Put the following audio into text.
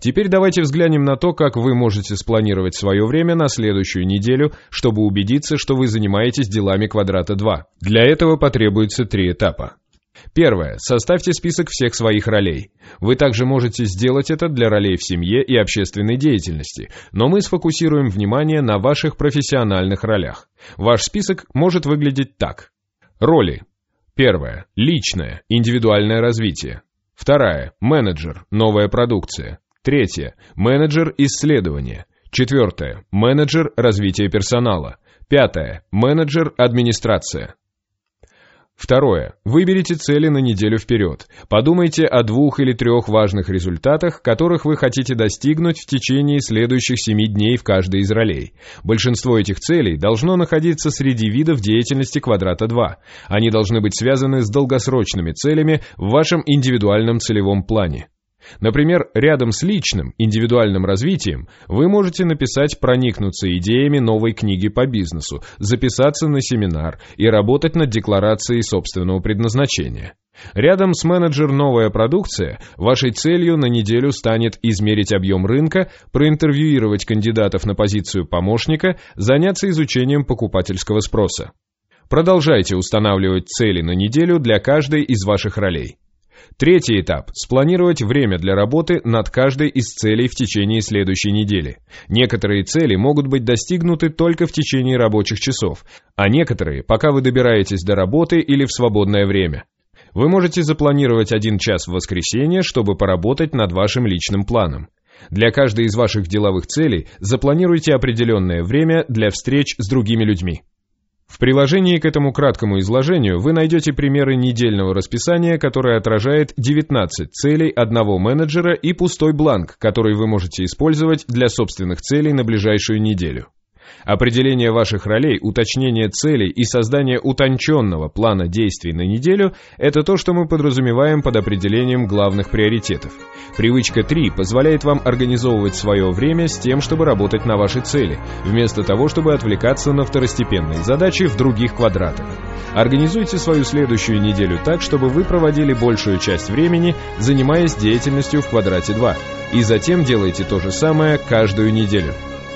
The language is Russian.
Теперь давайте взглянем на то, как вы можете спланировать свое время на следующую неделю, чтобы убедиться, что вы занимаетесь делами квадрата 2. Для этого потребуется три этапа. Первое. Составьте список всех своих ролей. Вы также можете сделать это для ролей в семье и общественной деятельности, но мы сфокусируем внимание на ваших профессиональных ролях. Ваш список может выглядеть так. Роли. Первое. Личное, индивидуальное развитие. Вторая. Менеджер, новая продукция. Третье. Менеджер исследования. Четвертое. Менеджер развития персонала. Пятое. Менеджер администрация. Второе. Выберите цели на неделю вперед. Подумайте о двух или трех важных результатах, которых вы хотите достигнуть в течение следующих семи дней в каждой из ролей. Большинство этих целей должно находиться среди видов деятельности квадрата 2. Они должны быть связаны с долгосрочными целями в вашем индивидуальном целевом плане. Например, рядом с личным, индивидуальным развитием вы можете написать проникнуться идеями новой книги по бизнесу, записаться на семинар и работать над декларацией собственного предназначения. Рядом с менеджер «Новая продукция» вашей целью на неделю станет измерить объем рынка, проинтервьюировать кандидатов на позицию помощника, заняться изучением покупательского спроса. Продолжайте устанавливать цели на неделю для каждой из ваших ролей. Третий этап – спланировать время для работы над каждой из целей в течение следующей недели. Некоторые цели могут быть достигнуты только в течение рабочих часов, а некоторые – пока вы добираетесь до работы или в свободное время. Вы можете запланировать один час в воскресенье, чтобы поработать над вашим личным планом. Для каждой из ваших деловых целей запланируйте определенное время для встреч с другими людьми. В приложении к этому краткому изложению вы найдете примеры недельного расписания, которое отражает 19 целей одного менеджера и пустой бланк, который вы можете использовать для собственных целей на ближайшую неделю. Определение ваших ролей, уточнение целей и создание утонченного плана действий на неделю – это то, что мы подразумеваем под определением главных приоритетов. Привычка 3 позволяет вам организовывать свое время с тем, чтобы работать на ваши цели, вместо того, чтобы отвлекаться на второстепенные задачи в других квадратах. Организуйте свою следующую неделю так, чтобы вы проводили большую часть времени, занимаясь деятельностью в квадрате 2, и затем делайте то же самое каждую неделю.